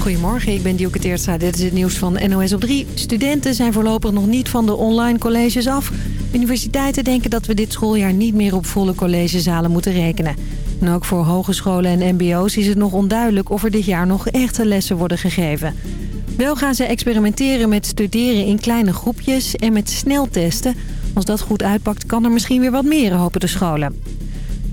Goedemorgen, ik ben Dielke Teertstra. Dit is het nieuws van NOS op 3. Studenten zijn voorlopig nog niet van de online colleges af. Universiteiten denken dat we dit schooljaar niet meer op volle collegezalen moeten rekenen. En ook voor hogescholen en mbo's is het nog onduidelijk of er dit jaar nog echte lessen worden gegeven. Wel gaan ze experimenteren met studeren in kleine groepjes en met sneltesten. Als dat goed uitpakt kan er misschien weer wat meer, hopen de scholen.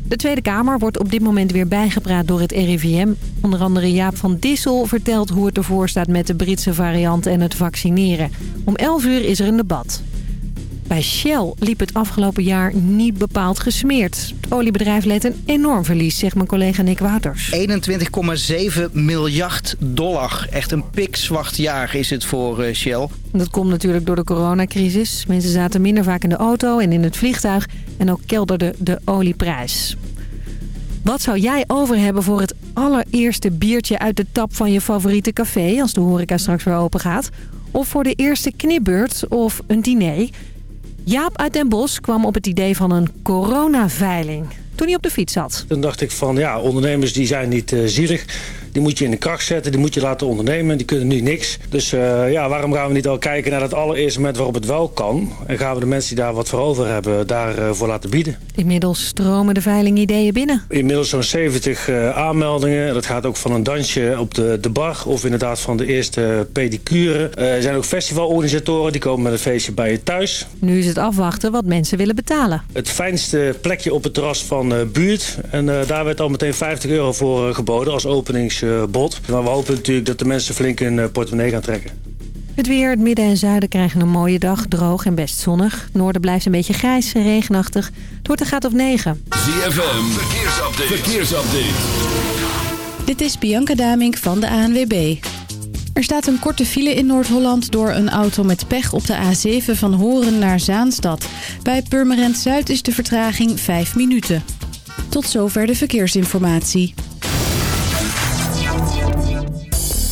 De Tweede Kamer wordt op dit moment weer bijgepraat door het RIVM. Onder andere Jaap van Dissel vertelt hoe het ervoor staat met de Britse variant en het vaccineren. Om 11 uur is er een debat. Bij Shell liep het afgelopen jaar niet bepaald gesmeerd. Het oliebedrijf leed een enorm verlies, zegt mijn collega Nick Wouters. 21,7 miljard dollar. Echt een pikzwart jaar is het voor eh, Shell. Dat komt natuurlijk door de coronacrisis. Mensen zaten minder vaak in de auto en in het vliegtuig. En ook kelderde de olieprijs. Wat zou jij over hebben voor het allereerste biertje uit de tap van je favoriete café... als de horeca straks weer open gaat? Of voor de eerste knipbeurt of een diner? Jaap uit Den Bosch kwam op het idee van een coronaveiling toen hij op de fiets zat. Toen dacht ik van ja, ondernemers die zijn niet uh, zielig. Die moet je in de kracht zetten, die moet je laten ondernemen. Die kunnen nu niks. Dus uh, ja, waarom gaan we niet al kijken naar het allereerste moment waarop het wel kan? En gaan we de mensen die daar wat voor over hebben, daarvoor uh, laten bieden. Inmiddels stromen de veiligideeën binnen. Inmiddels zo'n 70 aanmeldingen. Dat gaat ook van een dansje op de, de bar of inderdaad van de eerste pedicure. er zijn ook festivalorganisatoren die komen met een feestje bij je thuis. Nu is het afwachten wat mensen willen betalen. Het fijnste plekje op het terras van uh, buurt. En uh, daar werd al meteen 50 euro voor geboden als openingsbod. maar we hopen natuurlijk dat de mensen flink een portemonnee gaan trekken. Het weer, het midden en zuiden krijgen een mooie dag, droog en best zonnig. Het noorden blijft een beetje grijs en regenachtig. Het wordt een graad of 9. ZFM, verkeersupdate. verkeersupdate. Dit is Bianca Damink van de ANWB. Er staat een korte file in Noord-Holland door een auto met pech op de A7 van Horen naar Zaanstad. Bij Purmerend Zuid is de vertraging 5 minuten. Tot zover de verkeersinformatie.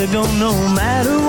it don't no matter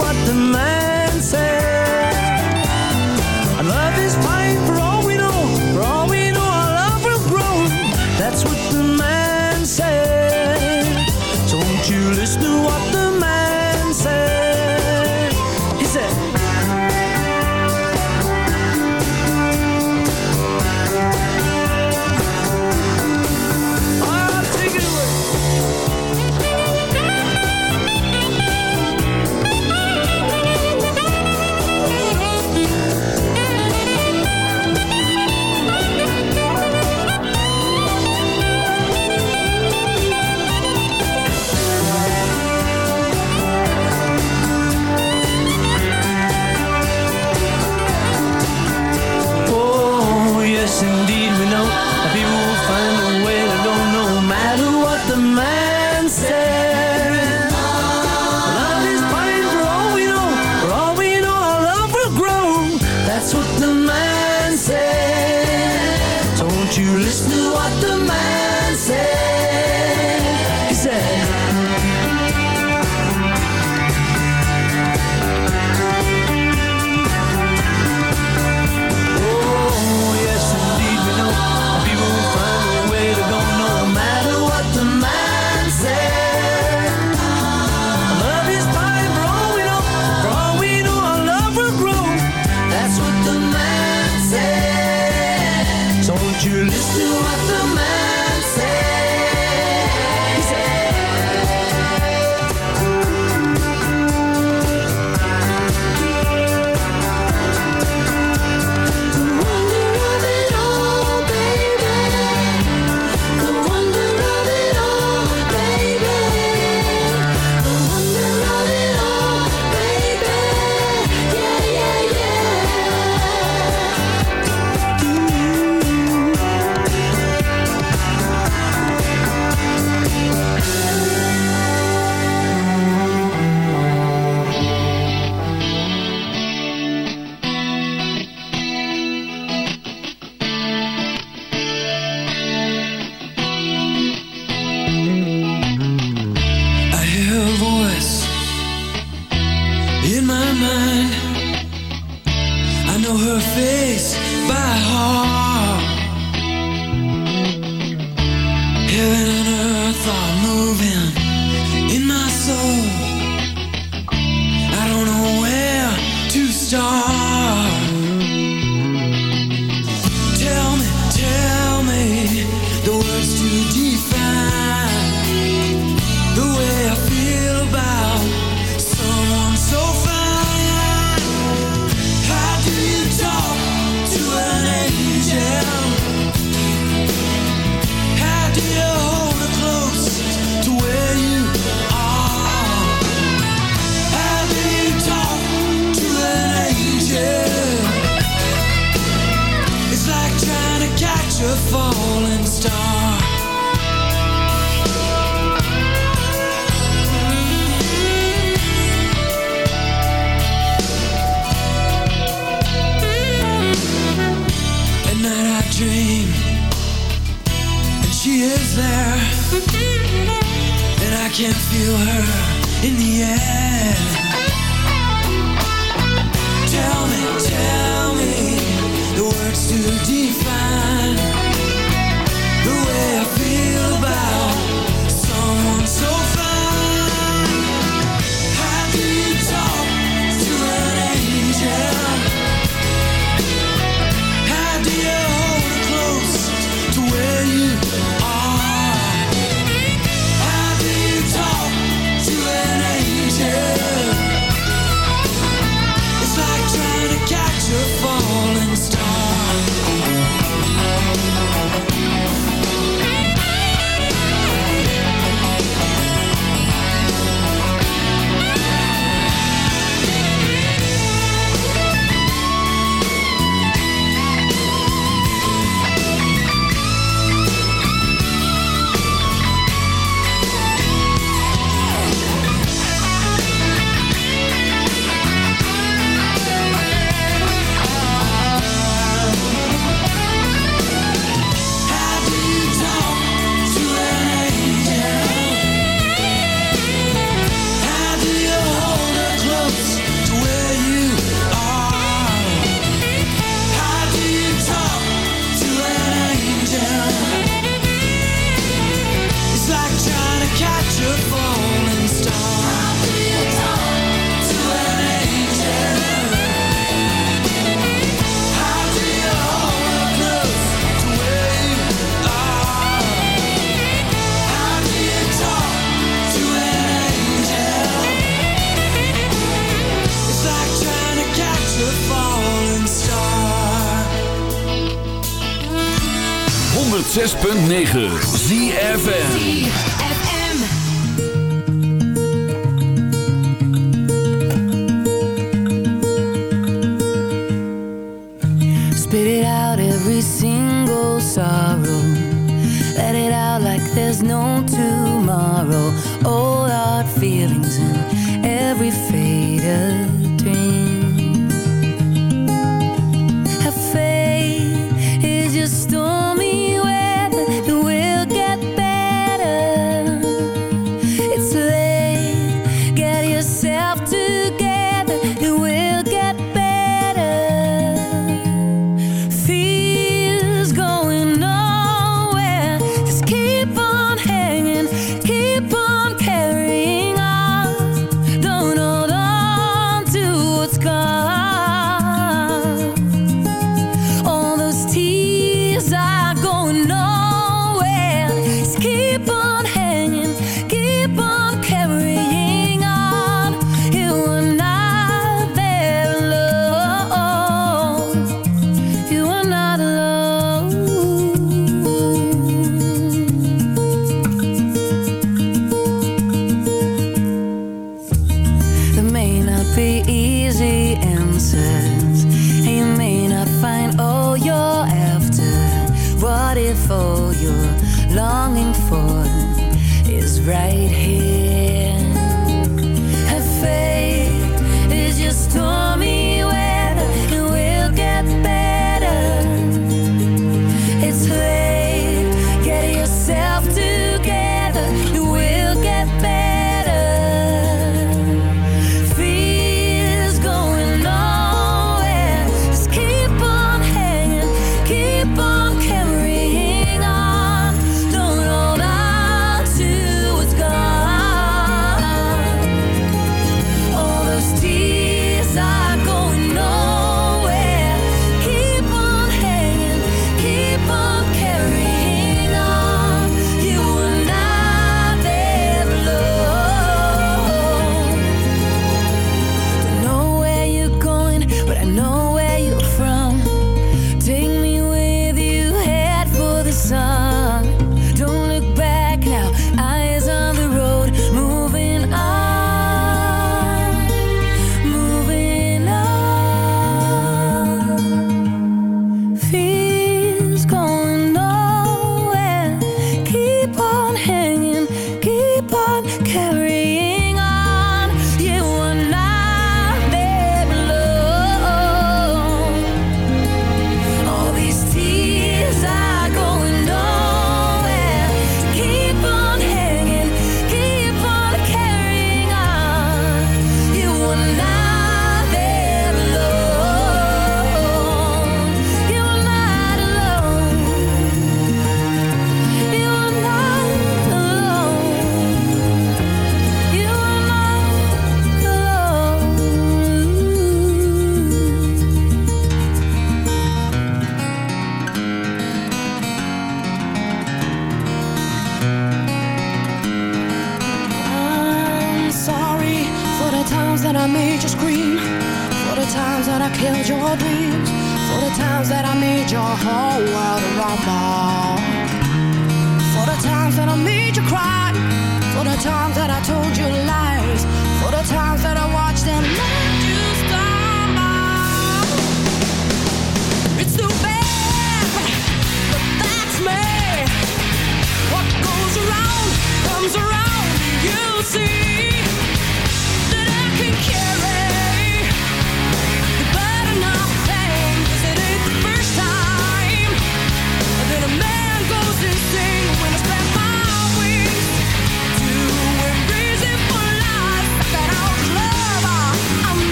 i are going on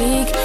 magique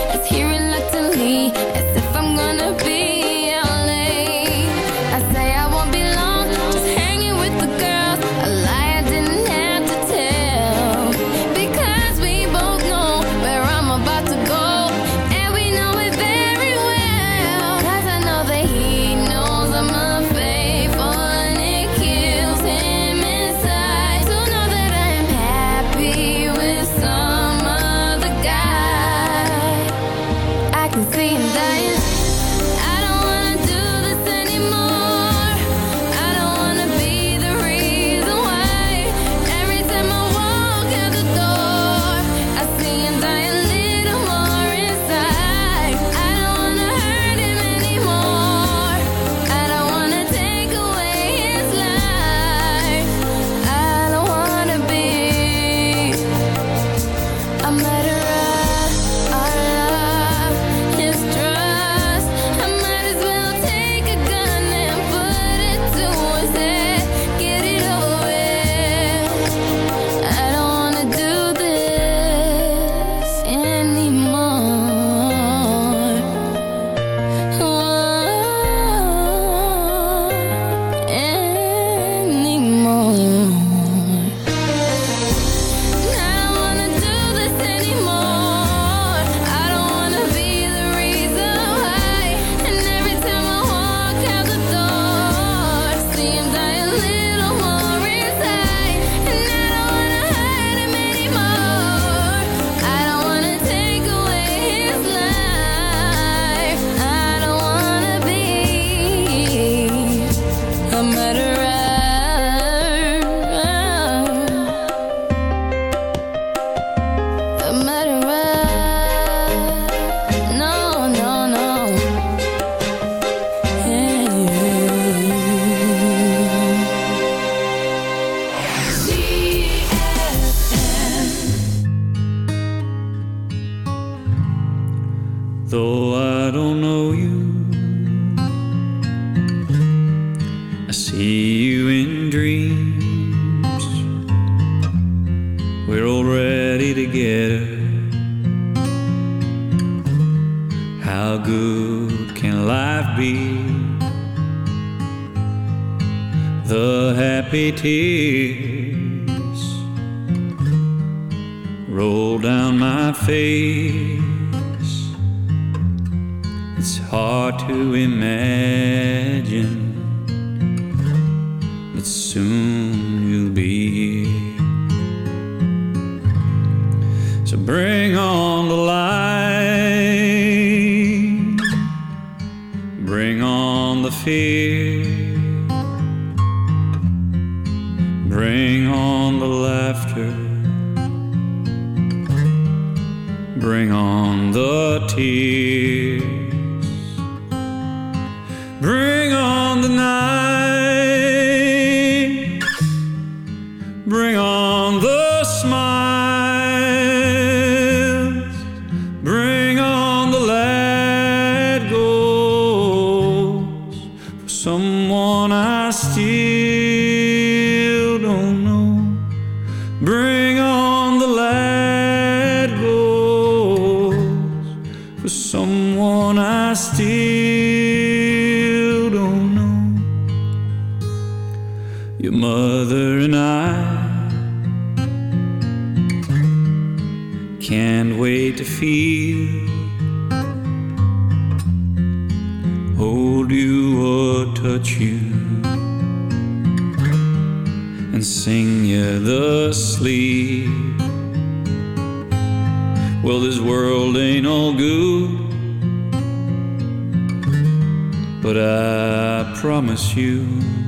matter for someone I still don't know. Your mother and I can't wait to feel. promise you.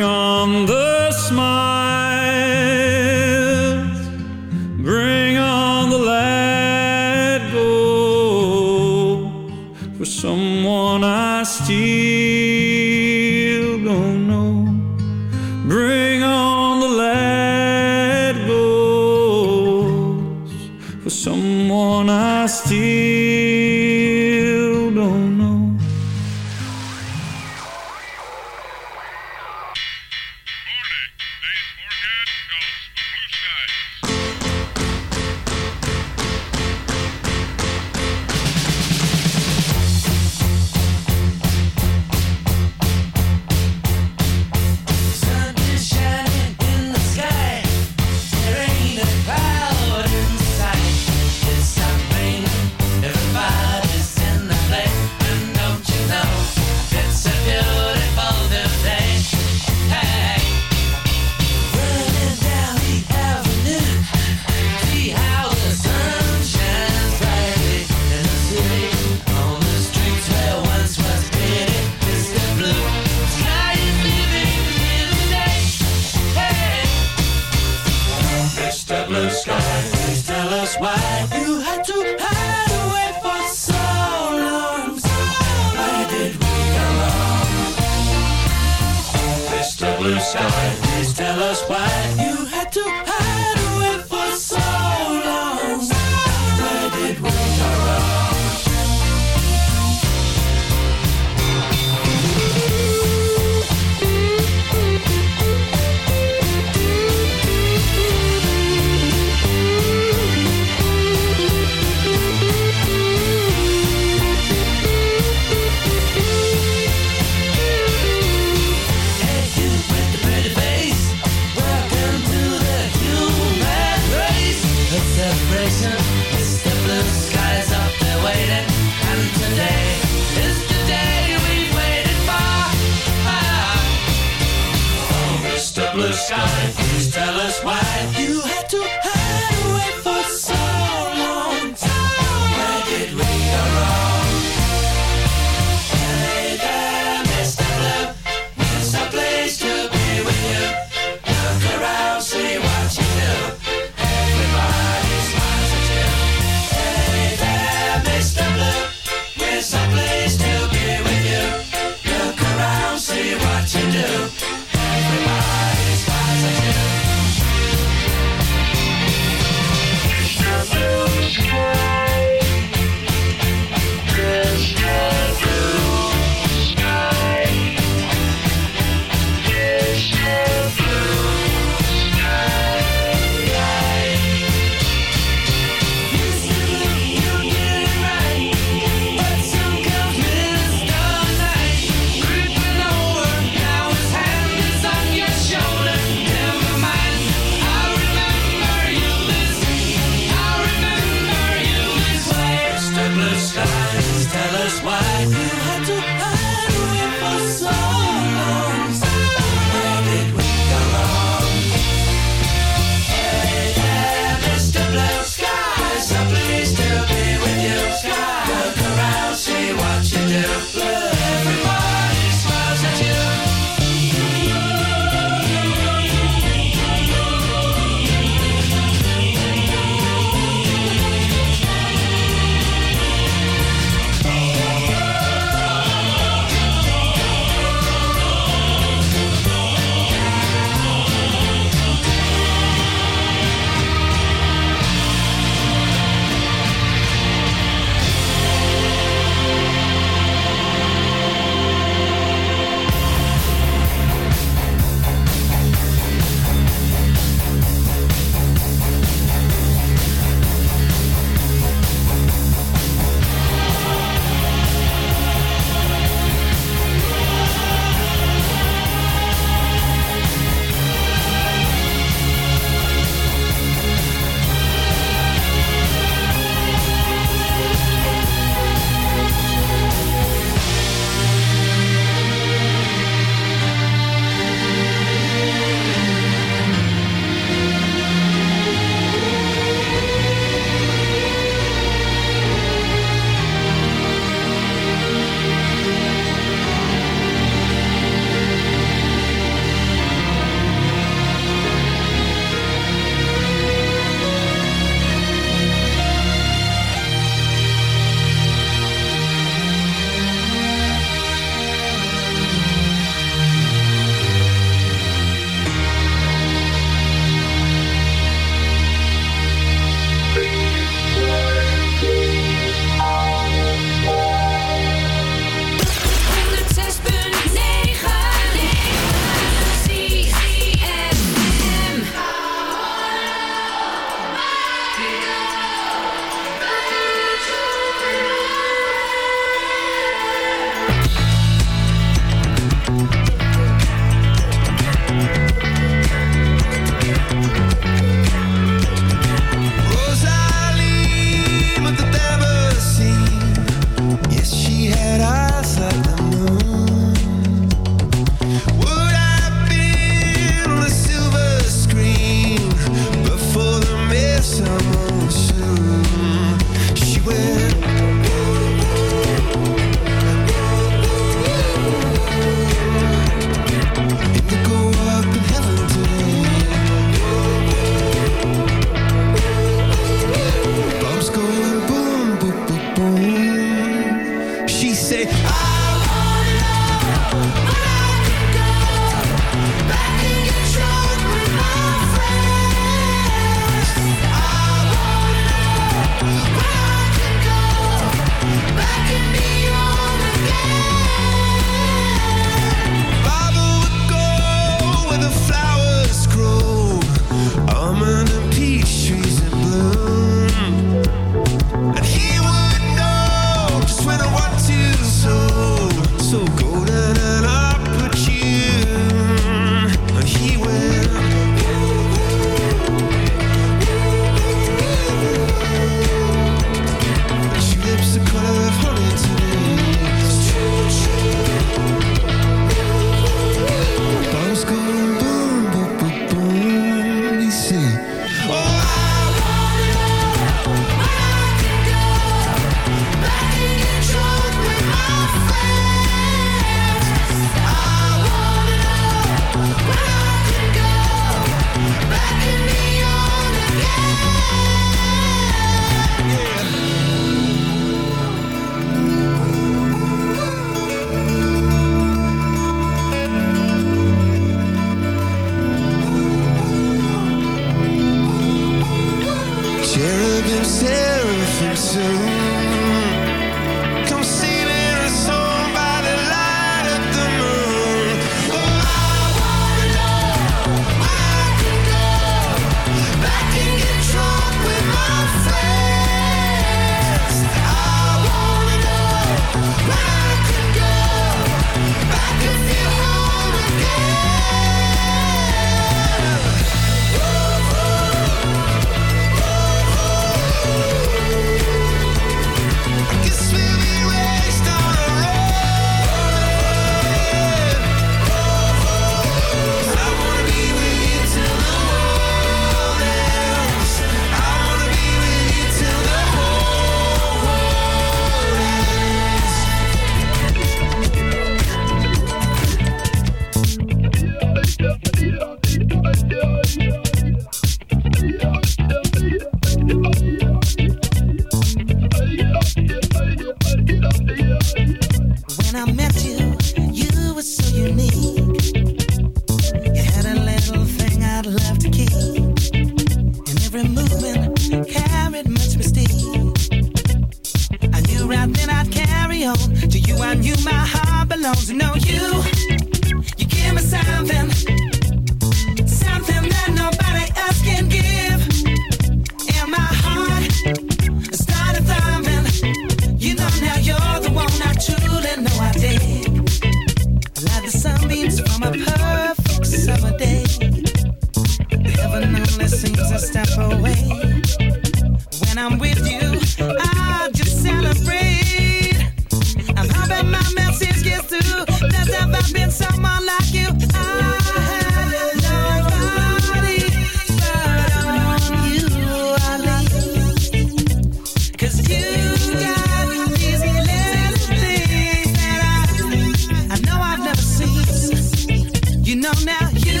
now you,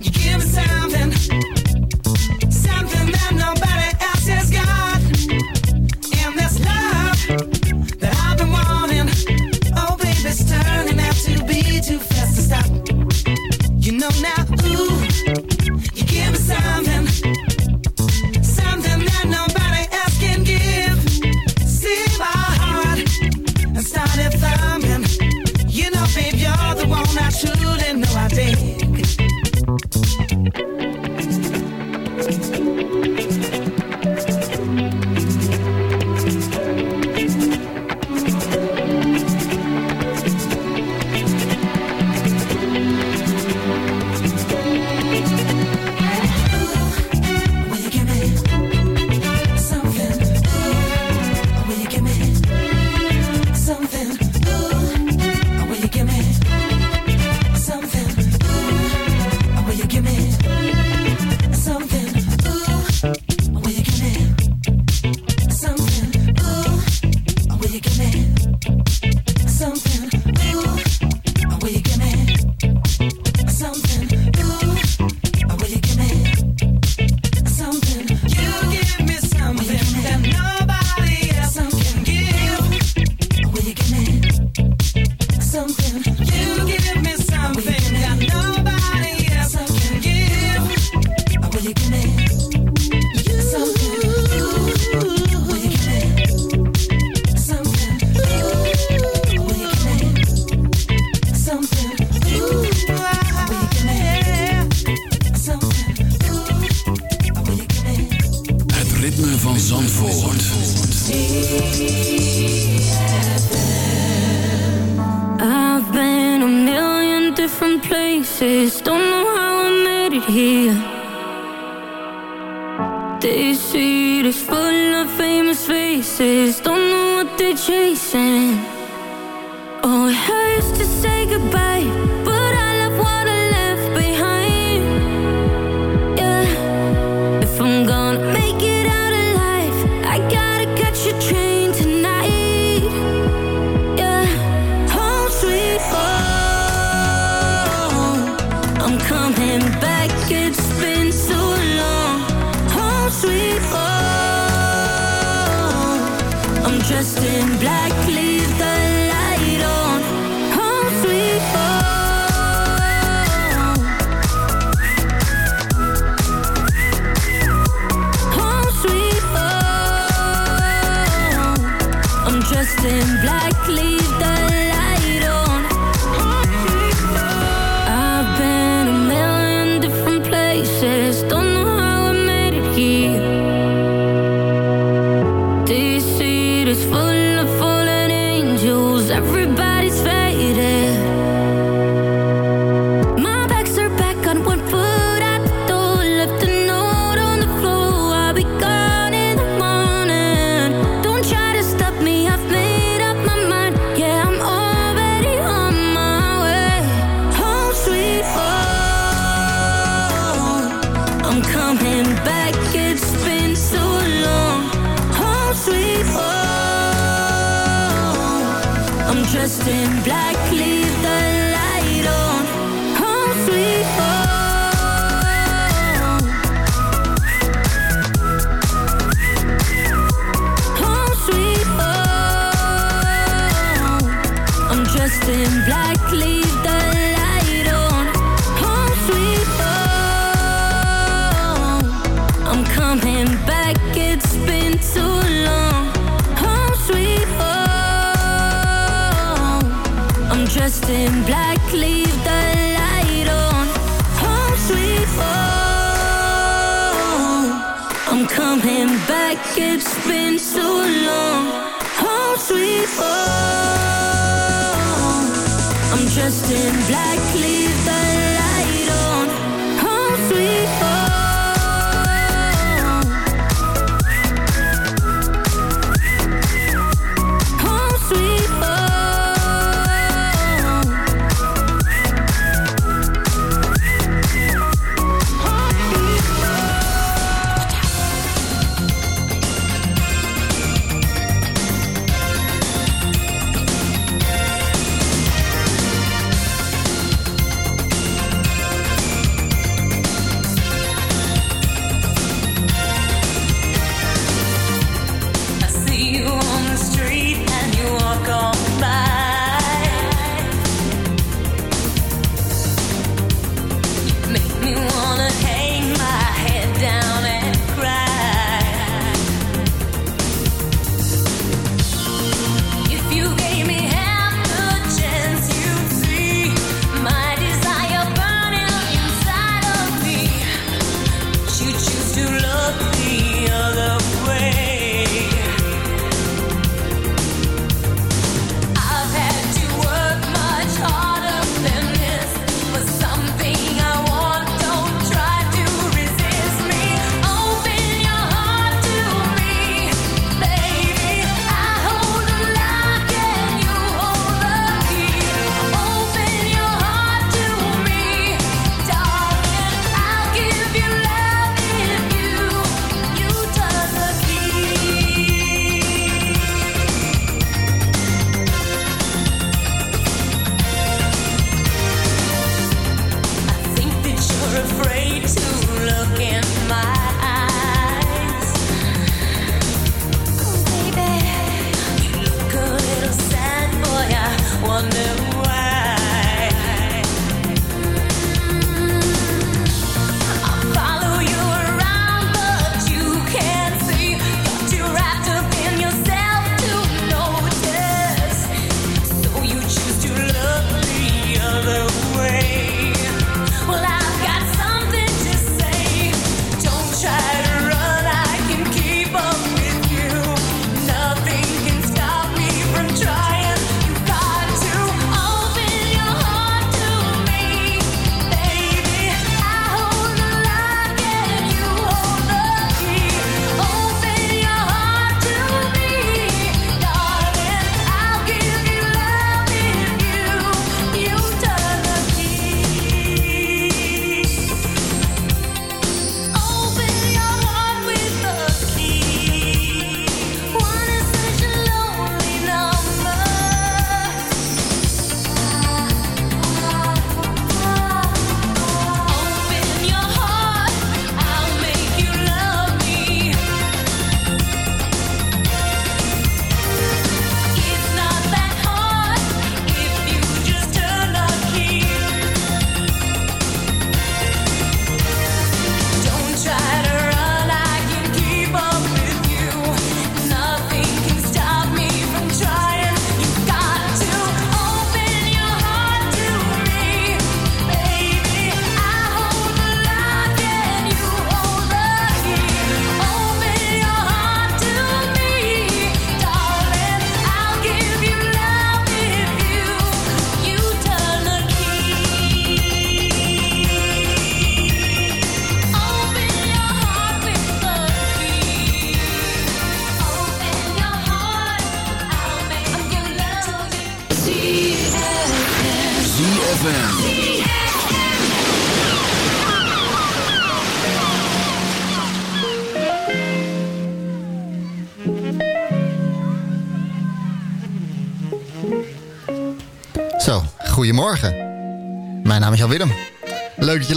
you give me something, something that nobody else has got. And love that I've been wanting. Oh, baby, it's turning out to be too fast to stop. You know now. ritme van Zandvoort. I've been a million different places. Don't know how I made it here. This city is full of famous faces. Don't know what they're chasing. Oh, it hurts to say goodbye.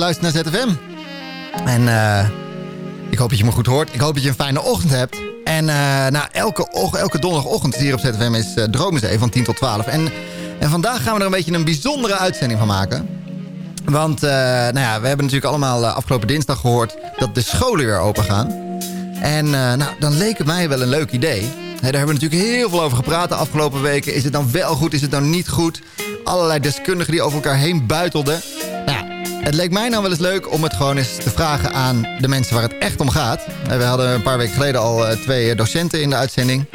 luistert naar ZFM. En eh, ik hoop dat je me goed hoort. Ik hoop dat je een fijne ochtend hebt. En uh, nou, elke, elke donderdagochtend hier op ZFM is eh, uh, Dromen van 10 tot 12. En, en vandaag gaan we er een beetje een bijzondere uitzending van maken. Want nou ja, we hebben natuurlijk allemaal afgelopen dinsdag gehoord... dat de scholen weer open gaan. En nou, dan leek het mij wel een leuk idee. Daar hebben we natuurlijk heel veel over gepraat de afgelopen weken. Is het dan wel goed, is het dan niet goed? Allerlei deskundigen die over elkaar heen buitelden. Het leek mij nou wel eens leuk om het gewoon eens te vragen aan de mensen waar het echt om gaat. Eh, we hadden een paar weken geleden al eh, twee eh, docenten in de uitzending.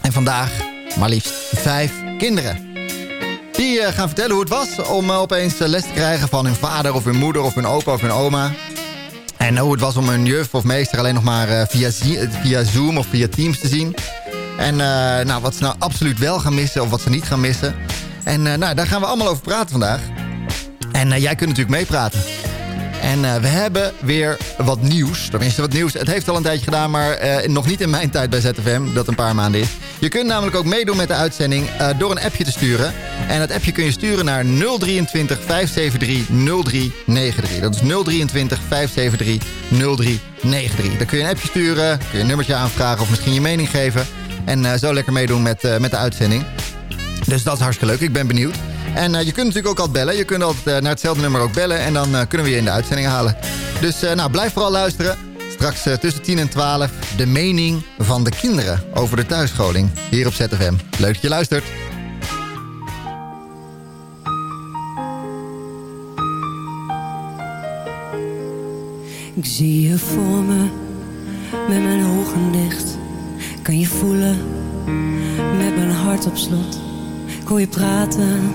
En vandaag maar liefst vijf kinderen. Die gaan vertellen hoe het was om opeens les te krijgen van hun vader of hun moeder of hun opa of hun oma. En hoe het was om hun juf of meester alleen nog maar via, via Zoom of via Teams te zien. En nou, wat ze nou absoluut wel gaan missen of wat ze niet gaan missen. En nou, daar gaan we allemaal over praten vandaag. En eh, jij kunt natuurlijk meepraten. En eh, we hebben weer wat nieuws. Tenminste, wat nieuws. Het heeft al een tijdje gedaan, maar eh, nog niet in mijn tijd bij ZFM. Dat een paar maanden is. Je kunt namelijk ook meedoen met de uitzending door een appje te sturen. En dat appje kun je sturen naar 023 573 0393. Dat is 023 573 0393. Dan kun je een appje sturen, kun je een nummertje aanvragen of misschien je mening geven. En zo lekker meedoen met, met de uitzending. Dus dat is hartstikke leuk. Ik ben benieuwd. En eh, je kunt natuurlijk ook altijd bellen. Je kunt altijd eh, naar hetzelfde nummer ook bellen. En dan eh, kunnen we je in de uitzending halen. Dus nou, blijf vooral luisteren. Straks tussen 10 en 12 de mening van de kinderen over de thuisscholing. Hier op ZFM. Leuk dat je luistert. Ik zie je voor me, met mijn ogen dicht. Kan je voelen, met mijn hart op slot. Ik hoor je praten,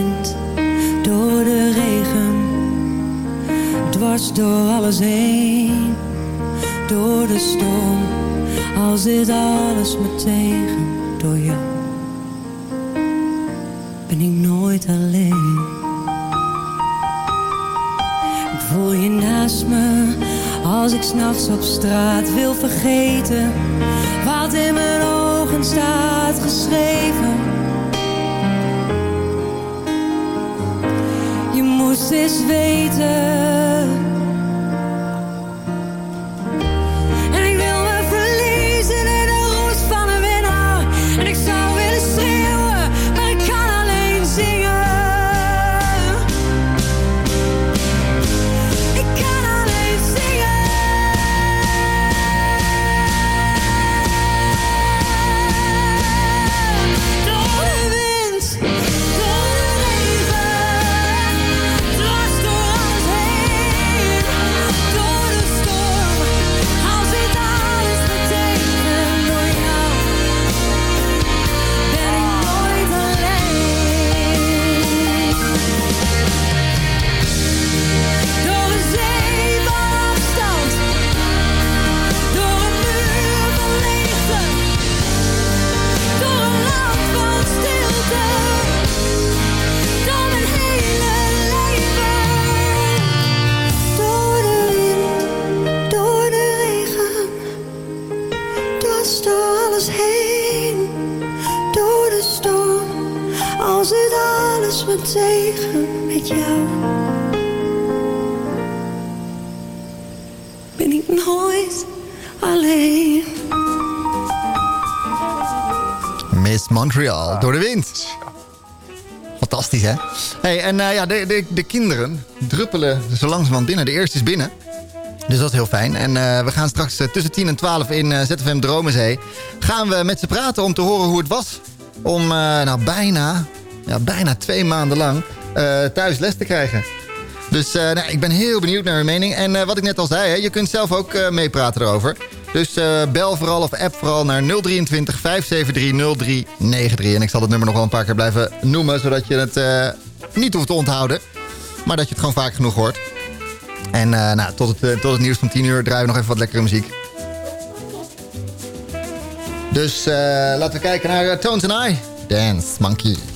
door alles heen. Door de storm, als dit alles me tegen. Door jou ben ik nooit alleen. Ik voel je naast me, als ik s'nachts op straat wil vergeten. Wat in mijn ogen staat geschreven. Je moest eens weten. Tegen met jou. Ben ik nooit alleen. Miss Montreal, door de wind. Fantastisch, hè? Hey, en eh, ja, de, de, de kinderen druppelen zo langzamerhand binnen. De eerste is binnen. Dus dat is heel fijn. En eh, we gaan straks eh, tussen 10 en 12 in ZFM Dromenzee... gaan we met ze praten om te horen hoe het was... om nou bijna, ja, bijna twee maanden lang eh, thuis les te krijgen. Dus eh, nou, ik ben heel benieuwd naar hun mening. En eh, wat ik net al zei, hè, je kunt zelf ook meepraten erover. Dus bel vooral of app vooral naar 023 573 0393. En ik zal het nummer nog wel een paar keer blijven noemen... zodat je het niet hoeft te onthouden. Maar dat je het gewoon vaak genoeg hoort. En nou, tot, het, tot het nieuws van 10 uur draaien we nog even wat lekkere muziek. Dus laten we kijken naar Tones and I. Dance Monkey.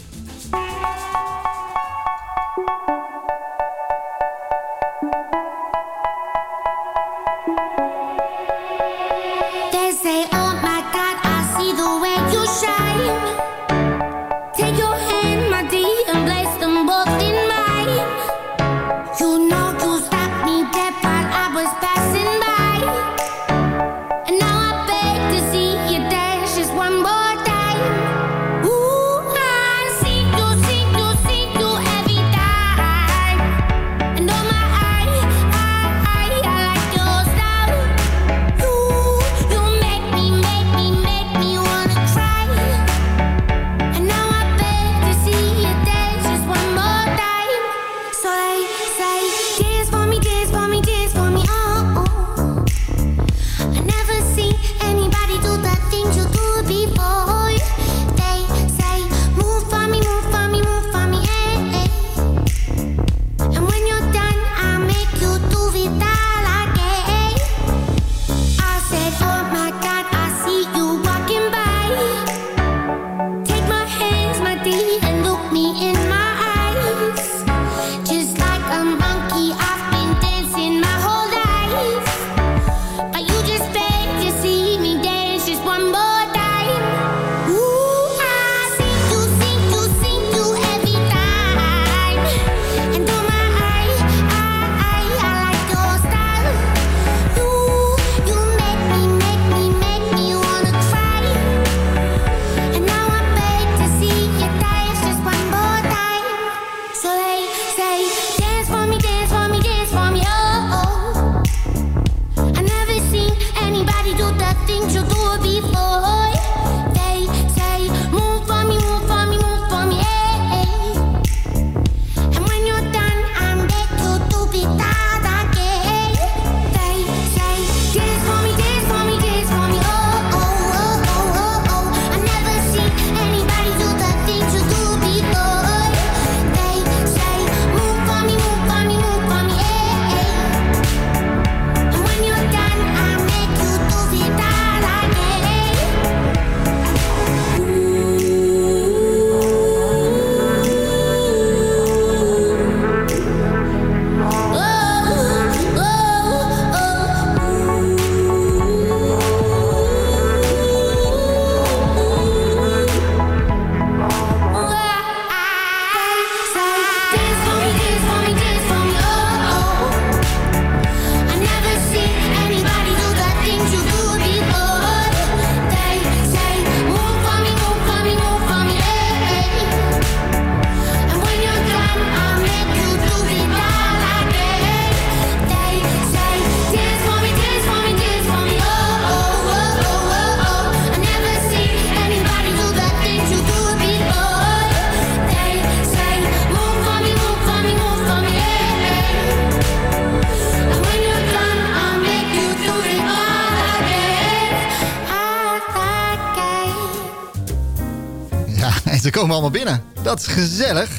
Allemaal binnen. Dat is gezellig.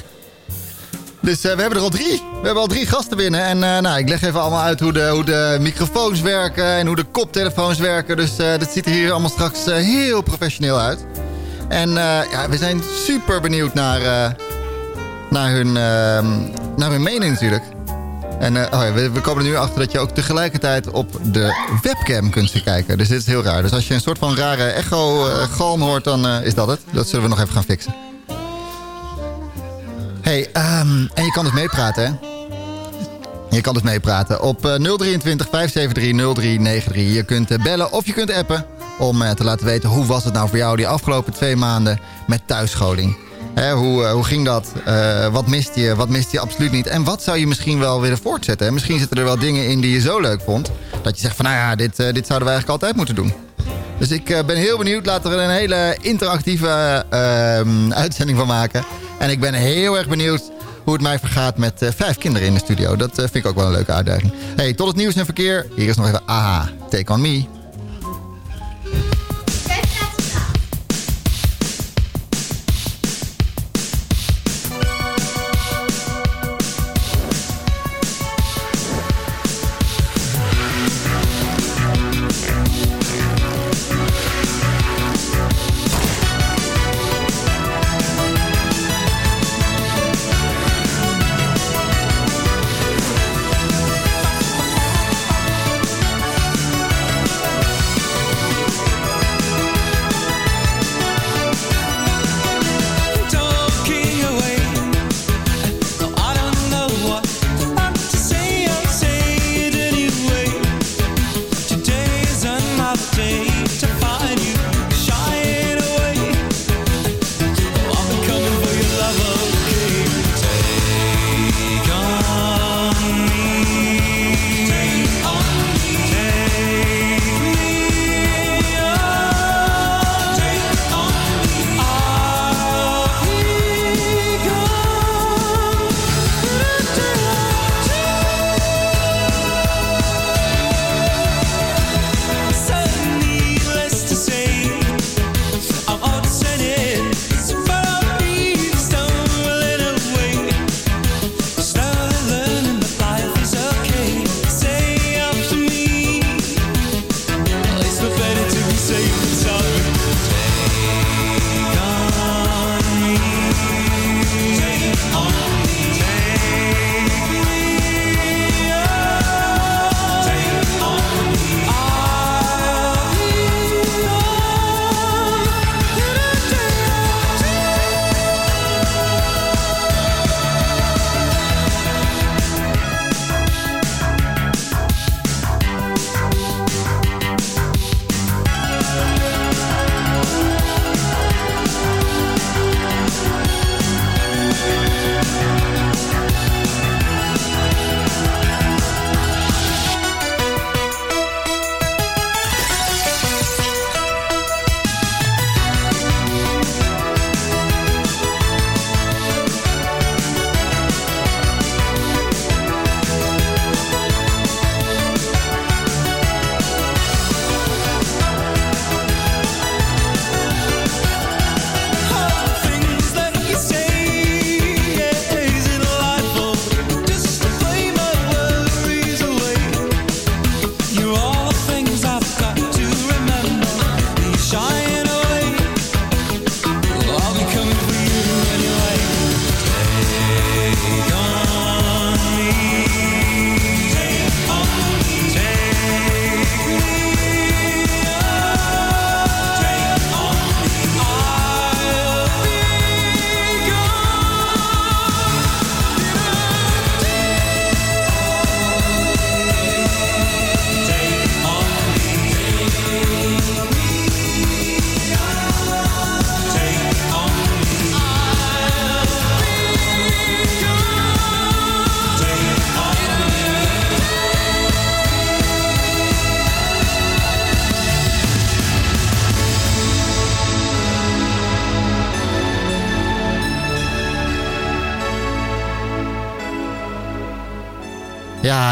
Dus eh, we hebben er al drie. We hebben al drie gasten binnen. En eh, nou, ik leg even allemaal uit hoe de, hoe de microfoons werken en hoe de koptelefoons werken. Dus eh dat ziet er hier allemaal straks heel professioneel uit. En ja, we zijn super benieuwd naar, naar, hun, ehm, naar hun mening natuurlijk. En oh ja, we, we komen er nu achter dat je ook tegelijkertijd op de webcam kunt kijken. Dus dit is heel raar. Dus als je een soort van rare echo-galm hoort, dan is dat het. Dat zullen we nog even gaan fixen. Hey, ehm, en je kan dus meepraten, hè? Je kan dus meepraten op eh, 023 573 0393. Je kunt eh, bellen of je kunt appen om eh, te laten weten hoe was het nou voor jou die afgelopen twee maanden met thuisscholing. Hoe, eh, hoe ging dat? Wat miste je? Wat miste je absoluut niet? En wat zou je misschien wel willen voortzetten? Misschien zitten er wel dingen in die je zo leuk vond. Dat je zegt van nou ja, dit, dit zouden we eigenlijk altijd moeten doen. Dus ik ben heel benieuwd. Laten we er een hele interactieve eh, ehm, uitzending van maken. En ik ben heel erg benieuwd hoe het mij vergaat met eh, vijf kinderen in de studio. Dat eh, vind ik ook wel een leuke uitdaging. Hey, tot het nieuws en verkeer. Hier is nog even AHA, Take On Me.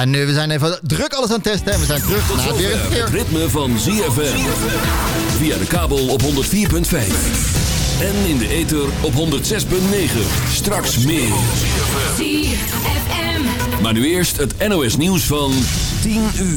En nu, we zijn even druk alles aan het testen en we zijn terug Tot naar. Het ritme van ZFM. Via de kabel op 104.5. En in de ether op 106.9. Straks meer. ZFM. Maar nu eerst het NOS nieuws van 10 uur.